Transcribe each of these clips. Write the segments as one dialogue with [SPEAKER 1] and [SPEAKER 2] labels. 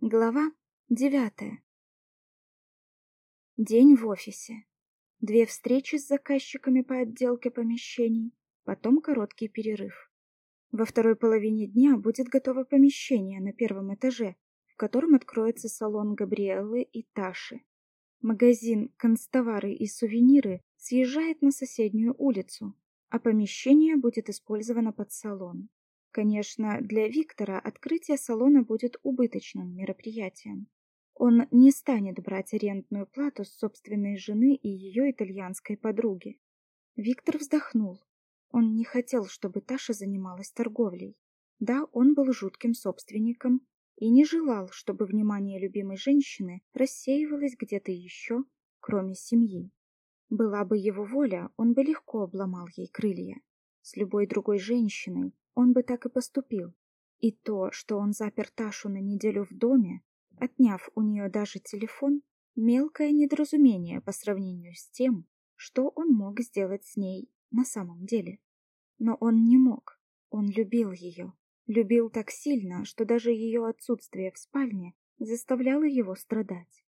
[SPEAKER 1] Глава девятая. День в офисе. Две встречи с заказчиками по отделке помещений, потом короткий перерыв. Во второй половине дня будет готово помещение на первом этаже, в котором откроется салон Габриэллы и Таши. Магазин «Констовары и сувениры» съезжает на соседнюю улицу, а помещение будет использовано под салон. Конечно, для Виктора открытие салона будет убыточным мероприятием. Он не станет брать арендную плату с собственной жены и ее итальянской подруги. Виктор вздохнул. Он не хотел, чтобы Таша занималась торговлей. Да, он был жутким собственником и не желал, чтобы внимание любимой женщины рассеивалось где-то еще, кроме семьи. Была бы его воля, он бы легко обломал ей крылья. С любой другой женщиной он бы так и поступил. И то, что он запер Ташу на неделю в доме, отняв у нее даже телефон, мелкое недоразумение по сравнению с тем, что он мог сделать с ней на самом деле. Но он не мог. Он любил ее. Любил так сильно, что даже ее отсутствие в спальне заставляло его страдать.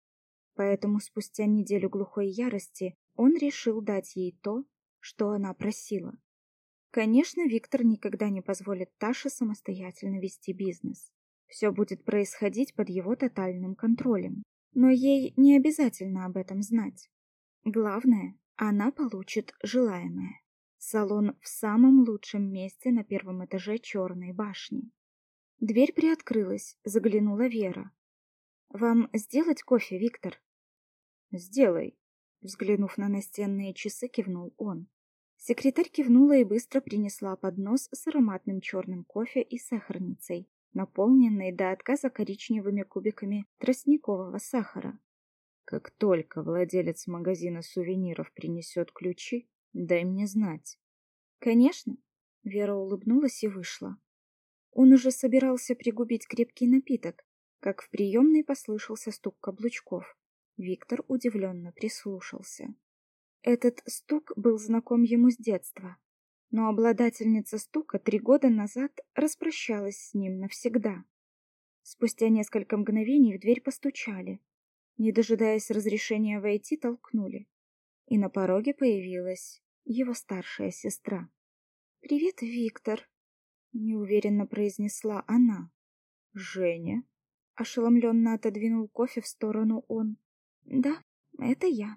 [SPEAKER 1] Поэтому спустя неделю глухой ярости он решил дать ей то, что она просила. Конечно, Виктор никогда не позволит Таше самостоятельно вести бизнес. Все будет происходить под его тотальным контролем. Но ей не обязательно об этом знать. Главное, она получит желаемое. Салон в самом лучшем месте на первом этаже черной башни. Дверь приоткрылась, заглянула Вера. «Вам сделать кофе, Виктор?»
[SPEAKER 2] «Сделай», — взглянув на настенные часы, кивнул он.
[SPEAKER 1] Секретарь кивнула и быстро принесла поднос с ароматным черным кофе и сахарницей, наполненной до отказа коричневыми кубиками тростникового сахара.
[SPEAKER 2] Как только владелец магазина сувениров принесет ключи, дай мне знать.
[SPEAKER 1] Конечно, Вера улыбнулась и вышла. Он уже собирался пригубить крепкий напиток, как в приемной послышался стук каблучков. Виктор удивленно прислушался. Этот стук был знаком ему с детства, но обладательница стука три года назад распрощалась с ним навсегда. Спустя несколько мгновений в дверь постучали. Не дожидаясь разрешения войти, толкнули. И на пороге появилась его старшая сестра. «Привет, Виктор», — неуверенно произнесла она.
[SPEAKER 2] «Женя?»
[SPEAKER 1] — ошеломленно отодвинул кофе в сторону он. «Да, это я».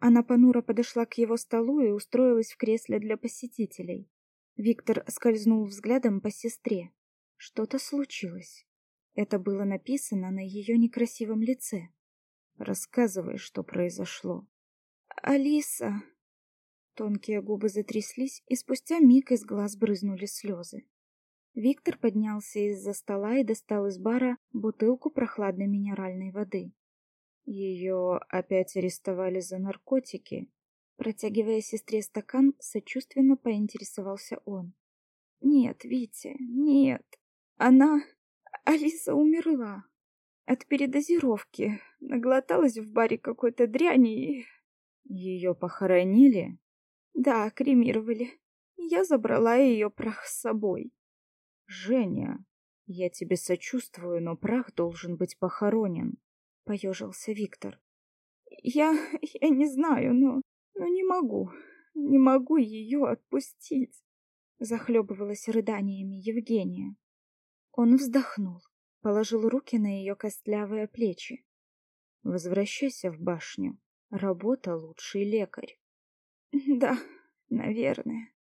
[SPEAKER 1] Она понуро подошла к его столу и устроилась в кресле для посетителей. Виктор скользнул взглядом по сестре. Что-то случилось. Это было написано на ее некрасивом лице.
[SPEAKER 2] Рассказывай, что произошло.
[SPEAKER 1] Алиса. Тонкие губы затряслись, и спустя миг из глаз брызнули слезы. Виктор поднялся из-за стола и достал из бара бутылку прохладной минеральной воды.
[SPEAKER 2] Ее опять арестовали за наркотики.
[SPEAKER 1] Протягивая сестре стакан, сочувственно поинтересовался он. Нет, Витя, нет. Она... Алиса умерла. От передозировки. Наглоталась в баре какой-то дряни и...
[SPEAKER 2] Ее похоронили?
[SPEAKER 1] Да, кремировали. Я забрала ее прах с собой.
[SPEAKER 2] Женя, я тебе сочувствую, но прах должен быть похоронен
[SPEAKER 1] поежился Виктор. Я я не знаю, но но не могу. Не могу ее отпустить, захлебывалась рыданиями Евгения. Он вздохнул, положил руки на ее костлявые плечи.
[SPEAKER 2] Возвращайся в башню. Работа лучший лекарь.
[SPEAKER 1] Да, наверное.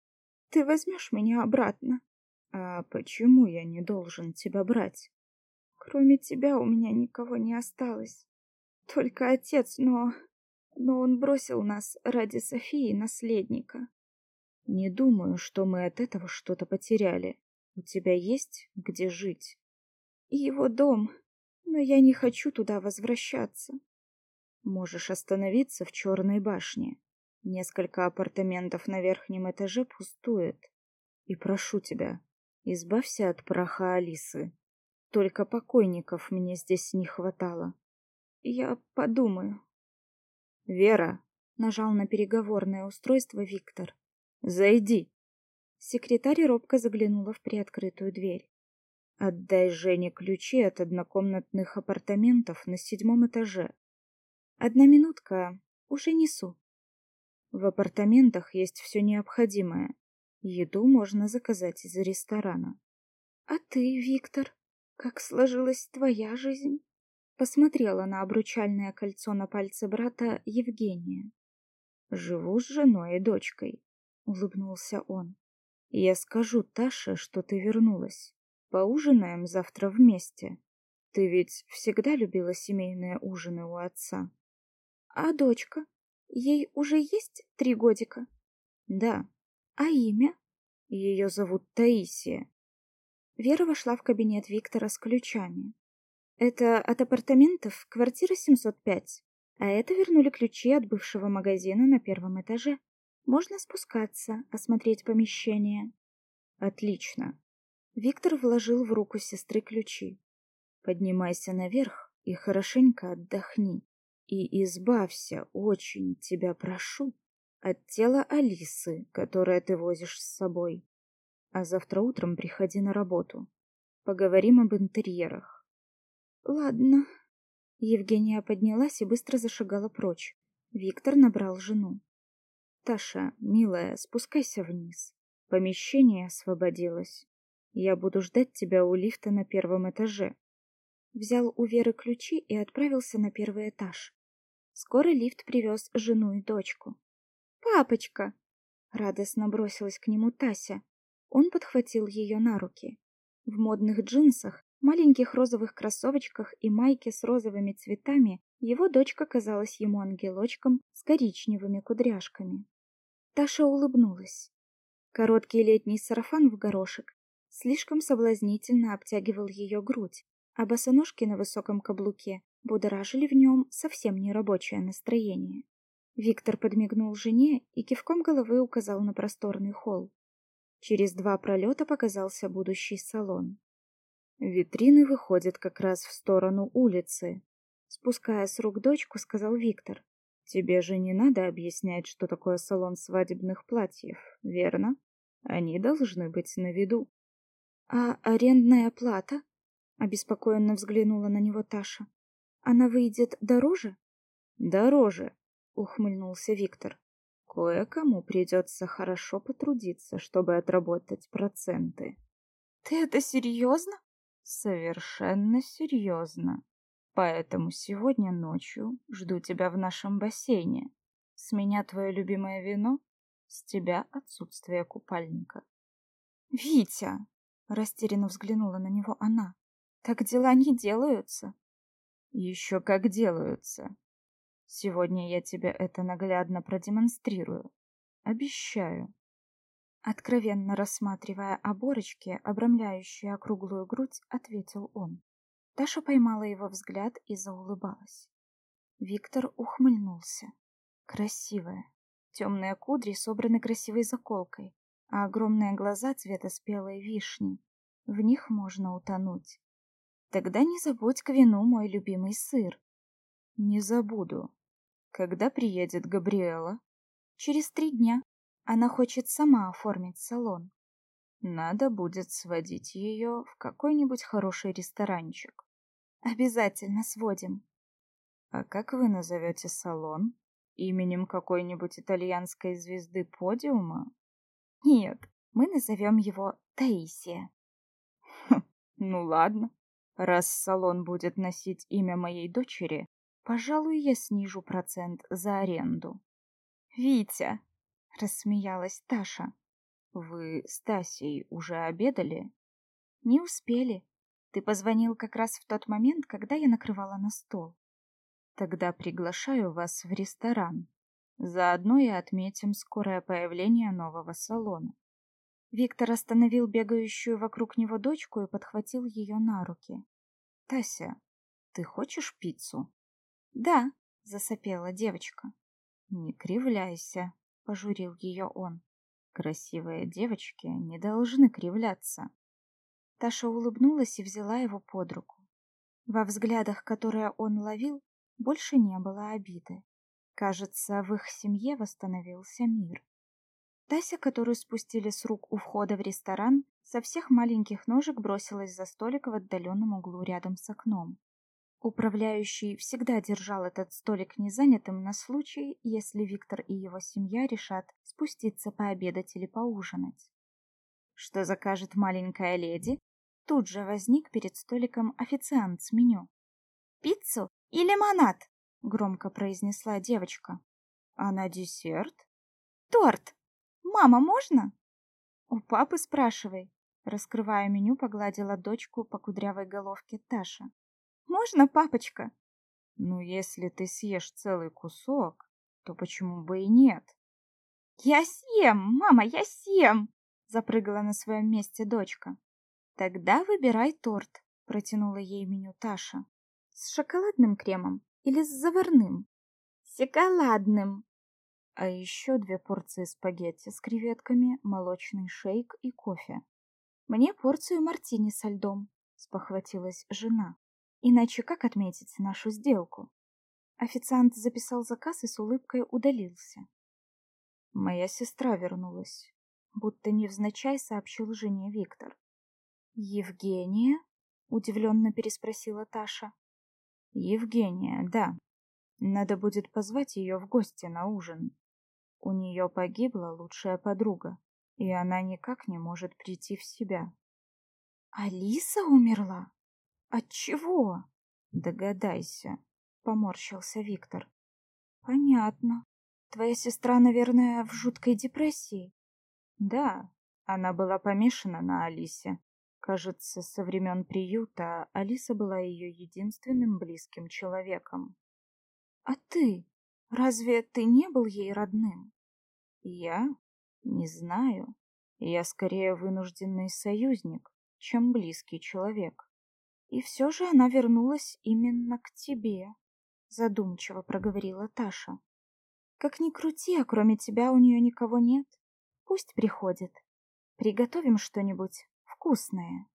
[SPEAKER 1] Ты возьмешь меня обратно.
[SPEAKER 2] А почему я не должен тебя брать?
[SPEAKER 1] Кроме тебя у меня никого не осталось. Только отец, но... Но он бросил нас ради Софии, наследника.
[SPEAKER 2] Не думаю, что мы от этого что-то потеряли. У тебя есть где жить?
[SPEAKER 1] Его дом, но я не хочу туда возвращаться.
[SPEAKER 2] Можешь остановиться в Черной башне. Несколько апартаментов на верхнем этаже пустует. И прошу тебя, избавься от праха Алисы. Только покойников мне здесь не хватало.
[SPEAKER 1] Я подумаю.
[SPEAKER 2] Вера
[SPEAKER 1] нажал на переговорное устройство Виктор.
[SPEAKER 2] Зайди.
[SPEAKER 1] Секретарь робко заглянула в приоткрытую дверь.
[SPEAKER 2] Отдай Жене ключи от однокомнатных апартаментов на седьмом этаже.
[SPEAKER 1] Одна минутка, уже несу.
[SPEAKER 2] В апартаментах есть все необходимое. Еду можно заказать из ресторана.
[SPEAKER 1] А ты, Виктор, как сложилась твоя жизнь? Посмотрела на обручальное кольцо на пальце брата Евгения.
[SPEAKER 2] Живу с женой и дочкой, улыбнулся он. Я скажу Таше, что ты вернулась. Поужинаем завтра вместе. Ты ведь всегда любила семейные ужины у отца.
[SPEAKER 1] А дочка? Ей уже есть три годика?
[SPEAKER 2] Да.
[SPEAKER 1] А имя?
[SPEAKER 2] Ее зовут Таисия.
[SPEAKER 1] Вера вошла в кабинет Виктора с ключами. Это от апартаментов квартира 705, а это вернули ключи от бывшего магазина на первом этаже. Можно спускаться, осмотреть помещение.
[SPEAKER 2] Отлично.
[SPEAKER 1] Виктор вложил в руку сестры ключи.
[SPEAKER 2] Поднимайся наверх и хорошенько отдохни. И избавься, очень тебя прошу, от тела Алисы, которое ты возишь с собой. А завтра утром приходи на работу. Поговорим об интерьерах.
[SPEAKER 1] Ладно. Евгения поднялась и быстро зашагала прочь. Виктор набрал жену.
[SPEAKER 2] Таша, милая, спускайся вниз. Помещение освободилось. Я буду ждать тебя у лифта на первом этаже.
[SPEAKER 1] Взял у Веры ключи и отправился на первый этаж. Скоро лифт привез жену и дочку. «Папочка!» — радостно бросилась к нему Тася. Он подхватил ее на руки. В модных джинсах, маленьких розовых кроссовочках и майке с розовыми цветами его дочка казалась ему ангелочком с коричневыми кудряшками. Таша улыбнулась. Короткий летний сарафан в горошек слишком соблазнительно обтягивал ее грудь, а босоножки на высоком каблуке будоражили в нем совсем нерабочее настроение. Виктор подмигнул жене и кивком головы указал на просторный холл. Через два пролета показался будущий салон.
[SPEAKER 2] Витрины выходят как раз в сторону улицы.
[SPEAKER 1] Спуская с рук дочку, сказал Виктор.
[SPEAKER 2] Тебе же не надо объяснять, что такое салон свадебных платьев, верно? Они должны быть на виду.
[SPEAKER 1] А арендная плата? Обеспокоенно взглянула на него Таша. Она выйдет дороже?
[SPEAKER 2] Дороже, ухмыльнулся Виктор. Кое-кому придется хорошо потрудиться, чтобы отработать проценты.
[SPEAKER 1] Ты это серьезно?
[SPEAKER 2] Совершенно серьезно. Поэтому сегодня ночью жду тебя в нашем бассейне. С меня твое любимое вино, с тебя отсутствие купальника.
[SPEAKER 1] Витя, Растерянно взглянула на него она. Так дела не делаются.
[SPEAKER 2] Еще как делаются. Сегодня я тебе это наглядно продемонстрирую. Обещаю.
[SPEAKER 1] Откровенно рассматривая оборочки, обрамляющие округлую грудь, ответил он. Таша поймала его взгляд и заулыбалась. Виктор ухмыльнулся. Красивая. Темные кудри собраны красивой заколкой, а огромные глаза цвета спелой вишни. В них можно утонуть. Тогда не забудь к вину мой любимый сыр.
[SPEAKER 2] Не забуду. Когда приедет Габриэла?
[SPEAKER 1] Через три дня. Она хочет сама оформить салон.
[SPEAKER 2] Надо будет сводить ее в какой-нибудь хороший ресторанчик.
[SPEAKER 1] Обязательно сводим.
[SPEAKER 2] А как вы назовете салон? Именем какой-нибудь итальянской звезды подиума?
[SPEAKER 1] Нет, мы назовем его Таисия.
[SPEAKER 2] Хм, ну ладно. Раз салон будет носить имя моей дочери, пожалуй, я снижу процент за аренду.
[SPEAKER 1] Витя, рассмеялась Таша.
[SPEAKER 2] Вы с Тасей уже обедали?
[SPEAKER 1] Не успели. Ты позвонил как раз в тот момент, когда я накрывала на стол.
[SPEAKER 2] Тогда приглашаю вас в ресторан. Заодно и отметим скорое появление нового салона.
[SPEAKER 1] Виктор остановил бегающую вокруг него дочку и подхватил ее на руки.
[SPEAKER 2] Тася, ты хочешь пиццу?
[SPEAKER 1] Да, засопела девочка.
[SPEAKER 2] Не кривляйся, пожурил ее он. Красивые девочки не должны кривляться.
[SPEAKER 1] Таша улыбнулась и взяла его под руку. Во взглядах, которые он ловил, больше не было обиды. Кажется, в их семье восстановился мир. Тася, которую спустили с рук у входа в ресторан, со всех маленьких ножек бросилась за столик в отдаленном углу рядом с окном. Управляющий всегда держал этот столик незанятым на случай, если Виктор и его семья решат спуститься пообедать или поужинать. Что закажет маленькая леди? Тут же возник перед столиком официант с меню. «Пиццу и лимонад!» — громко произнесла девочка. «А на десерт?» «Торт! Мама, можно?» «У папы спрашивай». Раскрывая меню, погладила дочку по кудрявой головке Таша. Можно, папочка?
[SPEAKER 2] Ну, если ты съешь целый кусок, то почему бы и нет?
[SPEAKER 1] Я съем, мама, я съем, запрыгала на своем месте дочка. Тогда выбирай торт, протянула ей меню Таша. С шоколадным кремом или с заварным? С шоколадным.
[SPEAKER 2] А еще две порции спагетти с креветками, молочный шейк и кофе.
[SPEAKER 1] Мне порцию мартини со льдом, спохватилась жена. Иначе как отметить нашу сделку? Официант записал заказ и с улыбкой удалился.
[SPEAKER 2] Моя сестра вернулась, будто невзначай сообщил жене Виктор.
[SPEAKER 1] Евгения? удивленно переспросила Таша.
[SPEAKER 2] Евгения, да. Надо будет позвать ее в гости на ужин. У нее погибла лучшая подруга, и она никак не может прийти в себя.
[SPEAKER 1] Алиса умерла? От чего?
[SPEAKER 2] Догадайся, поморщился Виктор.
[SPEAKER 1] Понятно. Твоя сестра, наверное, в жуткой депрессии.
[SPEAKER 2] Да, она была помешана на Алисе. Кажется, со времен приюта Алиса была ее единственным близким человеком.
[SPEAKER 1] А ты? Разве ты не был ей родным?
[SPEAKER 2] Я? Не знаю. Я скорее вынужденный союзник, чем близкий человек.
[SPEAKER 1] И все же она вернулась именно к тебе, задумчиво проговорила Таша. Как ни крути, а кроме тебя у нее никого нет. Пусть приходит. Приготовим что-нибудь вкусное.